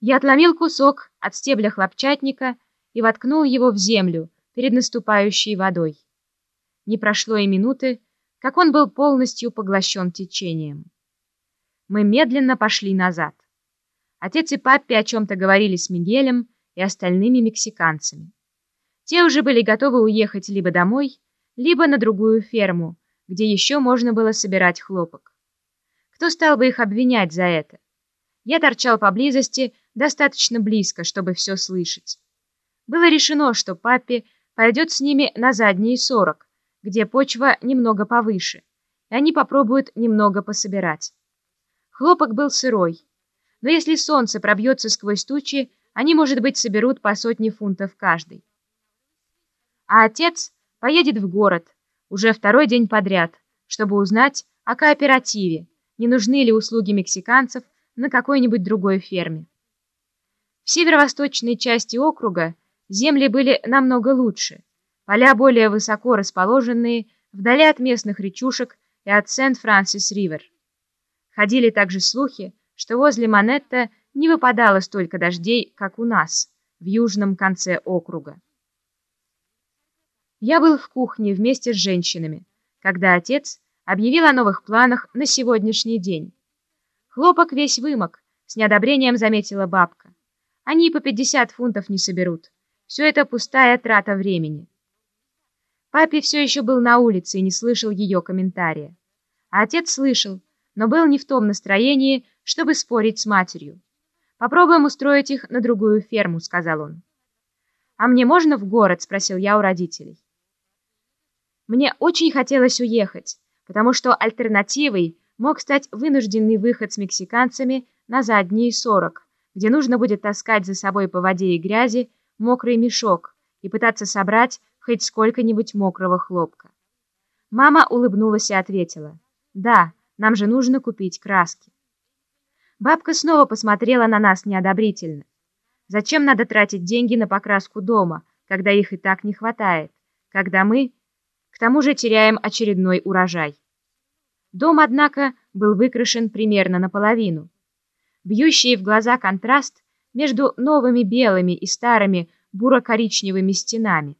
Я отломил кусок от стебля хлопчатника и воткнул его в землю перед наступающей водой. Не прошло и минуты, как он был полностью поглощен течением. Мы медленно пошли назад. Отец и папе о чем-то говорили с Мигелем и остальными мексиканцами. Те уже были готовы уехать либо домой, либо на другую ферму, где еще можно было собирать хлопок. Кто стал бы их обвинять за это? Я торчал поблизости, достаточно близко, чтобы все слышать. Было решено, что папе пойдет с ними на задние сорок, где почва немного повыше, и они попробуют немного пособирать. Хлопок был сырой, но если солнце пробьется сквозь тучи, они, может быть, соберут по сотне фунтов каждый. А отец поедет в город уже второй день подряд, чтобы узнать о кооперативе, не нужны ли услуги мексиканцев на какой-нибудь другой ферме. В северо-восточной части округа земли были намного лучше, поля более высоко расположенные, вдали от местных речушек и от Сент-Франсис-Ривер. Ходили также слухи, что возле Манетта не выпадало столько дождей, как у нас, в южном конце округа. Я был в кухне вместе с женщинами, когда отец объявил о новых планах на сегодняшний день. Хлопок весь вымок, с неодобрением заметила бабка. Они и по 50 фунтов не соберут. Все это пустая трата времени. Папе все еще был на улице и не слышал ее комментария. А отец слышал, но был не в том настроении, чтобы спорить с матерью. «Попробуем устроить их на другую ферму», — сказал он. «А мне можно в город?» — спросил я у родителей. Мне очень хотелось уехать, потому что альтернативой мог стать вынужденный выход с мексиканцами на задние сорок, где нужно будет таскать за собой по воде и грязи мокрый мешок и пытаться собрать хоть сколько-нибудь мокрого хлопка. Мама улыбнулась и ответила, «Да, нам же нужно купить краски». Бабка снова посмотрела на нас неодобрительно. Зачем надо тратить деньги на покраску дома, когда их и так не хватает, когда мы, к тому же, теряем очередной урожай? Дом, однако, был выкрашен примерно наполовину. Бьющий в глаза контраст между новыми белыми и старыми буро-коричневыми стенами.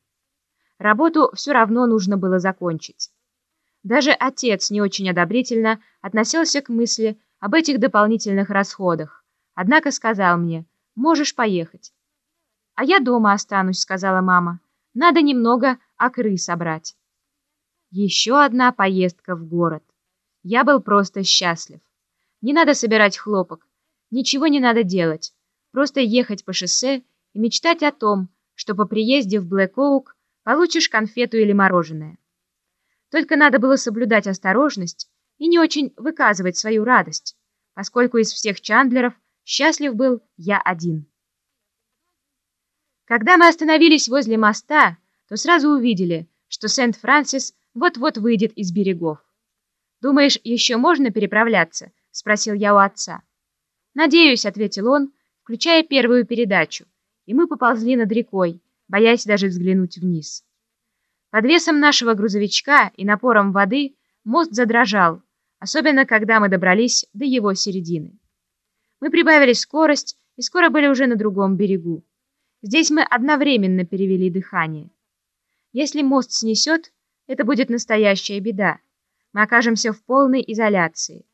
Работу все равно нужно было закончить. Даже отец не очень одобрительно относился к мысли об этих дополнительных расходах, однако сказал мне, можешь поехать. «А я дома останусь», — сказала мама. «Надо немного окры собрать». Еще одна поездка в город. Я был просто счастлив. Не надо собирать хлопок, ничего не надо делать, просто ехать по шоссе и мечтать о том, что по приезде в Блэк-Оук получишь конфету или мороженое. Только надо было соблюдать осторожность и не очень выказывать свою радость, поскольку из всех Чандлеров счастлив был я один. Когда мы остановились возле моста, то сразу увидели, что Сент-Франсис вот-вот выйдет из берегов. «Думаешь, еще можно переправляться?» — спросил я у отца. «Надеюсь», — ответил он, включая первую передачу, и мы поползли над рекой, боясь даже взглянуть вниз. Под весом нашего грузовичка и напором воды мост задрожал, особенно когда мы добрались до его середины. Мы прибавили скорость и скоро были уже на другом берегу. Здесь мы одновременно перевели дыхание. Если мост снесет, это будет настоящая беда. Мы окажемся в полной изоляции.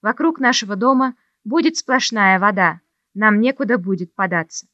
Вокруг нашего дома будет сплошная вода, нам некуда будет податься.